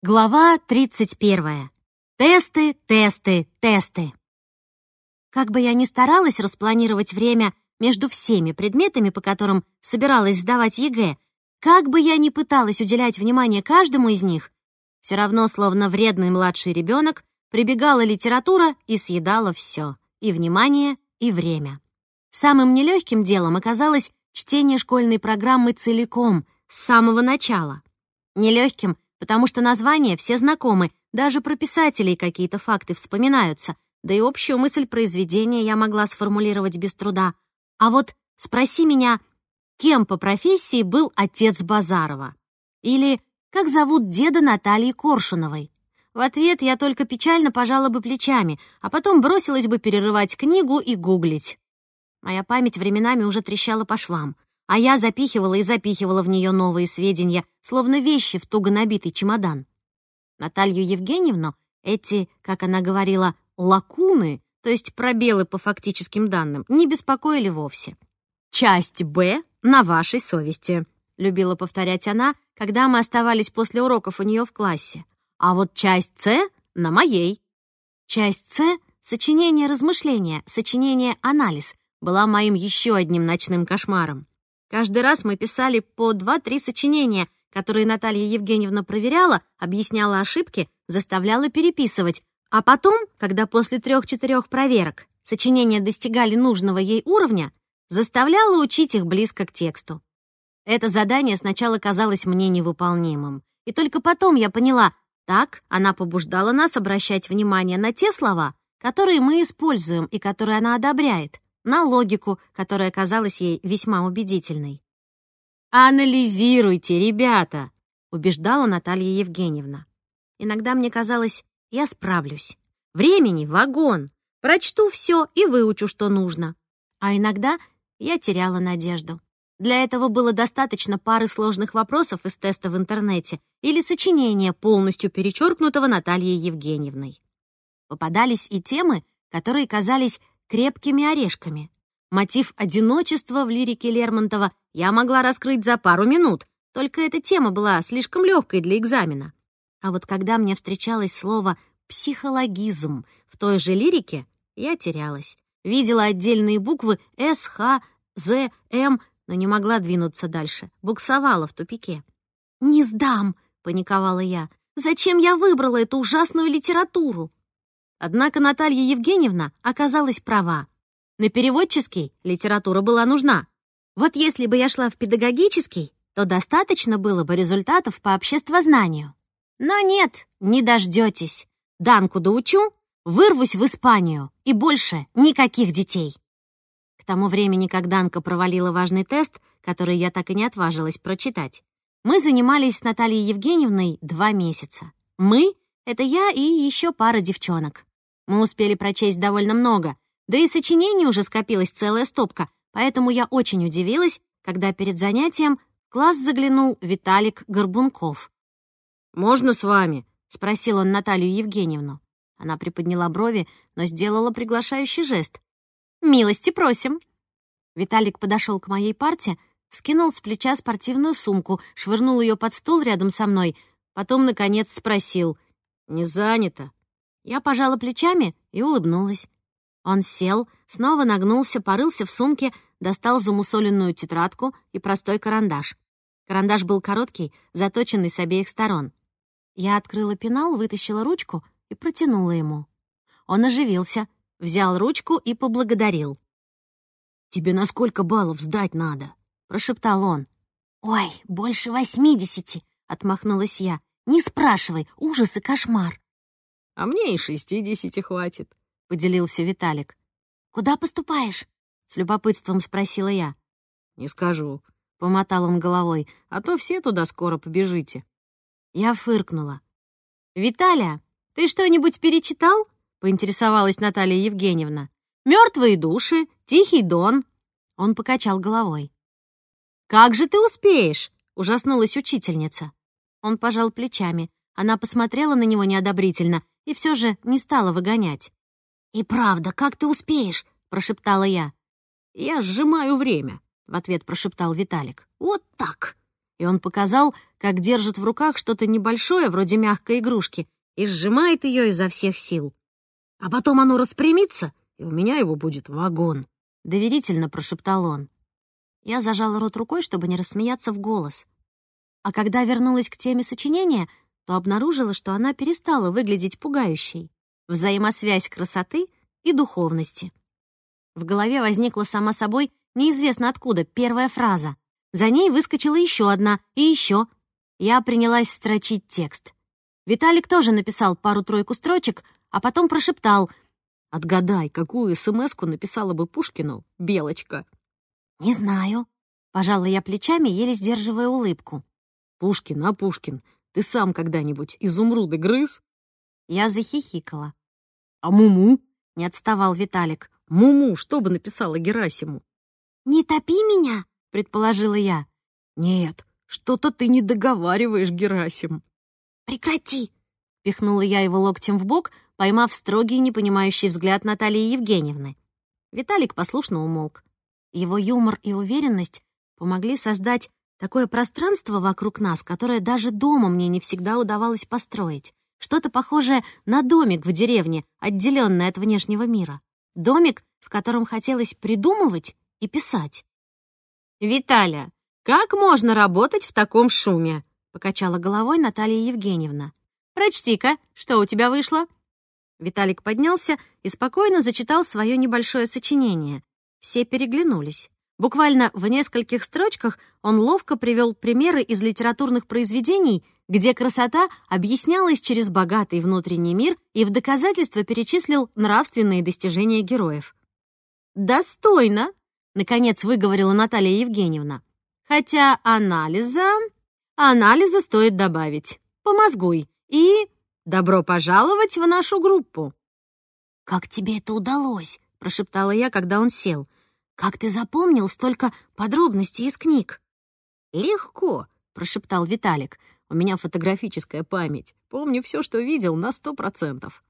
Глава 31. Тесты, тесты, тесты. Как бы я ни старалась распланировать время между всеми предметами, по которым собиралась сдавать ЕГЭ, как бы я ни пыталась уделять внимание каждому из них, все равно, словно вредный младший ребенок, прибегала литература и съедала все — и внимание, и время. Самым нелегким делом оказалось чтение школьной программы целиком, с самого начала. Нелегким — потому что названия все знакомы, даже про писателей какие-то факты вспоминаются, да и общую мысль произведения я могла сформулировать без труда. А вот спроси меня, кем по профессии был отец Базарова? Или как зовут деда Натальи Коршуновой? В ответ я только печально пожала бы плечами, а потом бросилась бы перерывать книгу и гуглить. Моя память временами уже трещала по швам а я запихивала и запихивала в нее новые сведения, словно вещи в туго набитый чемодан. Наталью Евгеньевну эти, как она говорила, лакуны, то есть пробелы по фактическим данным, не беспокоили вовсе. «Часть Б на вашей совести», — любила повторять она, когда мы оставались после уроков у нее в классе. «А вот часть С на моей». Часть С — сочинение размышления, сочинение анализ — была моим еще одним ночным кошмаром. Каждый раз мы писали по два-три сочинения, которые Наталья Евгеньевна проверяла, объясняла ошибки, заставляла переписывать. А потом, когда после трех-четырех проверок сочинения достигали нужного ей уровня, заставляла учить их близко к тексту. Это задание сначала казалось мне невыполнимым. И только потом я поняла, так она побуждала нас обращать внимание на те слова, которые мы используем и которые она одобряет на логику, которая казалась ей весьма убедительной. «Анализируйте, ребята!» — убеждала Наталья Евгеньевна. Иногда мне казалось, я справлюсь. Времени — вагон. Прочту все и выучу, что нужно. А иногда я теряла надежду. Для этого было достаточно пары сложных вопросов из теста в интернете или сочинения, полностью перечеркнутого Натальей Евгеньевной. Попадались и темы, которые казались крепкими орешками. Мотив одиночества в лирике Лермонтова я могла раскрыть за пару минут, только эта тема была слишком легкой для экзамена. А вот когда мне встречалось слово «психологизм» в той же лирике, я терялась. Видела отдельные буквы «С», «Х», «З», «М», но не могла двинуться дальше, буксовала в тупике. «Не сдам!» — паниковала я. «Зачем я выбрала эту ужасную литературу?» Однако Наталья Евгеньевна оказалась права. На переводческий литература была нужна. Вот если бы я шла в педагогический, то достаточно было бы результатов по обществознанию. Но нет, не дождетесь. Данку доучу, вырвусь в Испанию, и больше никаких детей. К тому времени, как Данка провалила важный тест, который я так и не отважилась прочитать, мы занимались с Натальей Евгеньевной два месяца. Мы — это я и еще пара девчонок. Мы успели прочесть довольно много, да и сочинений уже скопилась целая стопка, поэтому я очень удивилась, когда перед занятием в класс заглянул Виталик Горбунков. «Можно с вами?» — спросил он Наталью Евгеньевну. Она приподняла брови, но сделала приглашающий жест. «Милости просим!» Виталик подошел к моей парте, скинул с плеча спортивную сумку, швырнул ее под стул рядом со мной, потом, наконец, спросил. «Не занято?» Я пожала плечами и улыбнулась. Он сел, снова нагнулся, порылся в сумке, достал замусоленную тетрадку и простой карандаш. Карандаш был короткий, заточенный с обеих сторон. Я открыла пенал, вытащила ручку и протянула ему. Он оживился, взял ручку и поблагодарил. «Тебе на сколько баллов сдать надо?» — прошептал он. «Ой, больше восьмидесяти!» — отмахнулась я. «Не спрашивай, ужас и кошмар!» А мне и шестидесяти хватит», — поделился Виталик. «Куда поступаешь?» — с любопытством спросила я. «Не скажу», — помотал он головой, «а то все туда скоро побежите». Я фыркнула. «Виталя, ты что-нибудь перечитал?» — поинтересовалась Наталья Евгеньевна. «Мертвые души, Тихий дон». Он покачал головой. «Как же ты успеешь?» — ужаснулась учительница. Он пожал плечами. Она посмотрела на него неодобрительно и все же не стала выгонять. «И правда, как ты успеешь?» — прошептала я. «Я сжимаю время», — в ответ прошептал Виталик. «Вот так!» и он показал, как держит в руках что-то небольшое, вроде мягкой игрушки, и сжимает ее изо всех сил. А потом оно распрямится, и у меня его будет вагон. Доверительно прошептал он. Я зажала рот рукой, чтобы не рассмеяться в голос. А когда вернулась к теме сочинения, то обнаружила, что она перестала выглядеть пугающей. Взаимосвязь красоты и духовности. В голове возникла сама собой неизвестно откуда первая фраза. За ней выскочила еще одна и еще. Я принялась строчить текст. Виталик тоже написал пару-тройку строчек, а потом прошептал «Отгадай, какую смс написала бы Пушкину Белочка?» «Не знаю», — пожала я плечами, еле сдерживая улыбку. «Пушкин, а Пушкин, ты сам когда-нибудь изумруды грыз?» Я захихикала. «А Муму?» — не отставал Виталик. «Муму, что бы написала Герасиму?» «Не топи меня», — предположила я. «Нет, что-то ты не договариваешь, Герасим». «Прекрати!» — пихнула я его локтем в бок, поймав строгий, непонимающий взгляд Натальи Евгеньевны. Виталик послушно умолк. Его юмор и уверенность помогли создать такое пространство вокруг нас, которое даже дома мне не всегда удавалось построить. Что-то похожее на домик в деревне, отделенный от внешнего мира. Домик, в котором хотелось придумывать и писать. «Виталя, как можно работать в таком шуме?» — покачала головой Наталья Евгеньевна. «Прочти-ка, что у тебя вышло?» Виталик поднялся и спокойно зачитал свое небольшое сочинение. Все переглянулись. Буквально в нескольких строчках он ловко привел примеры из литературных произведений, где красота объяснялась через богатый внутренний мир и в доказательство перечислил нравственные достижения героев. «Достойно!» — наконец выговорила Наталья Евгеньевна. «Хотя анализа... Анализа стоит добавить. Помозгуй. И добро пожаловать в нашу группу». «Как тебе это удалось?» — прошептала я, когда он сел. «Как ты запомнил столько подробностей из книг?» «Легко», — прошептал Виталик. «У меня фотографическая память. Помню все, что видел, на сто процентов».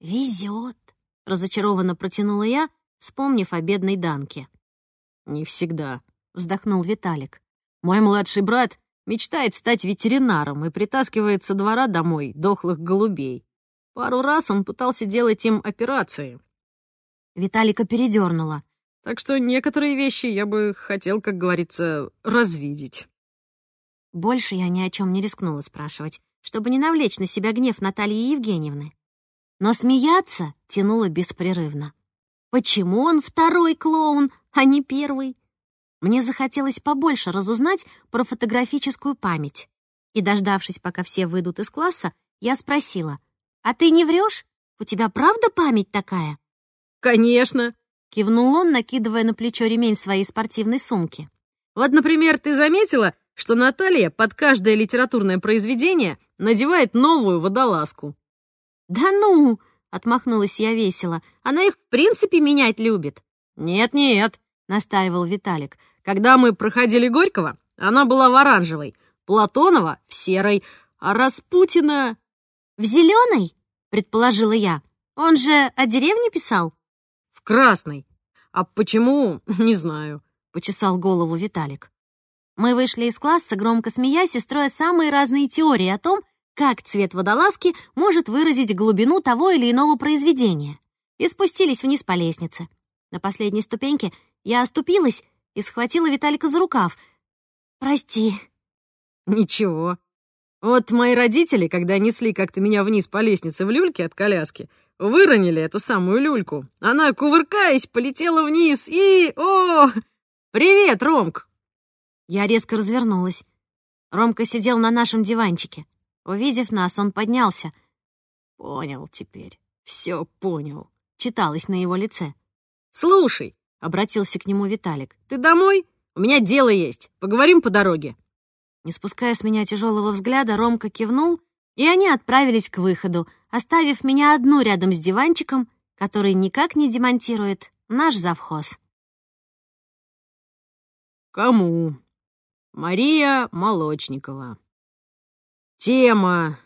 «Везет», — разочарованно протянула я, вспомнив о бедной Данке. «Не всегда», — вздохнул Виталик. «Мой младший брат мечтает стать ветеринаром и притаскивает со двора домой дохлых голубей. Пару раз он пытался делать им операции, Виталика передернула. Так что некоторые вещи я бы хотел, как говорится, развидеть. Больше я ни о чем не рискнула спрашивать, чтобы не навлечь на себя гнев Натальи Евгеньевны. Но смеяться тянуло беспрерывно. Почему он второй клоун, а не первый? Мне захотелось побольше разузнать про фотографическую память. И, дождавшись, пока все выйдут из класса, я спросила, «А ты не врешь? У тебя правда память такая?» «Конечно!» — кивнул он, накидывая на плечо ремень своей спортивной сумки. «Вот, например, ты заметила, что Наталья под каждое литературное произведение надевает новую водолазку?» «Да ну!» — отмахнулась я весело. «Она их в принципе менять любит». «Нет-нет», — настаивал Виталик. «Когда мы проходили Горького, она была в оранжевой, Платонова — в серой, а Распутина...» «В зеленой?» — предположила я. «Он же о деревне писал?» Красный. А почему, не знаю», — почесал голову Виталик. Мы вышли из класса, громко смеясь и строя самые разные теории о том, как цвет водолазки может выразить глубину того или иного произведения, и спустились вниз по лестнице. На последней ступеньке я оступилась и схватила Виталика за рукав. «Прости». «Ничего. Вот мои родители, когда несли как-то меня вниз по лестнице в люльке от коляски, выронили эту самую люльку. Она, кувыркаясь, полетела вниз и... О! Привет, Ромк!» Я резко развернулась. Ромка сидел на нашем диванчике. Увидев нас, он поднялся. «Понял теперь, все понял», — читалось на его лице. «Слушай», — обратился к нему Виталик, — «ты домой? У меня дело есть. Поговорим по дороге». Не спуская с меня тяжелого взгляда, Ромка кивнул, и они отправились к выходу, оставив меня одну рядом с диванчиком, который никак не демонтирует наш завхоз. Кому? Мария Молочникова. Тема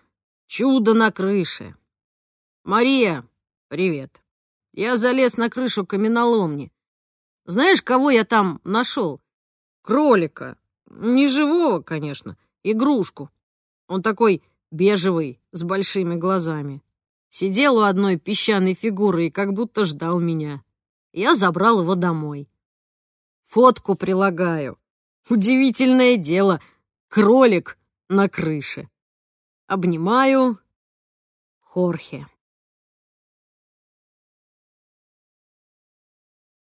«Чудо на крыше». Мария, привет. Я залез на крышу каменоломни. Знаешь, кого я там нашел? Кролика. Не живого, конечно, игрушку. Он такой бежевый, с большими глазами. Сидел у одной песчаной фигуры и как будто ждал меня. Я забрал его домой. Фотку прилагаю. Удивительное дело. Кролик на крыше. Обнимаю. Хорхе.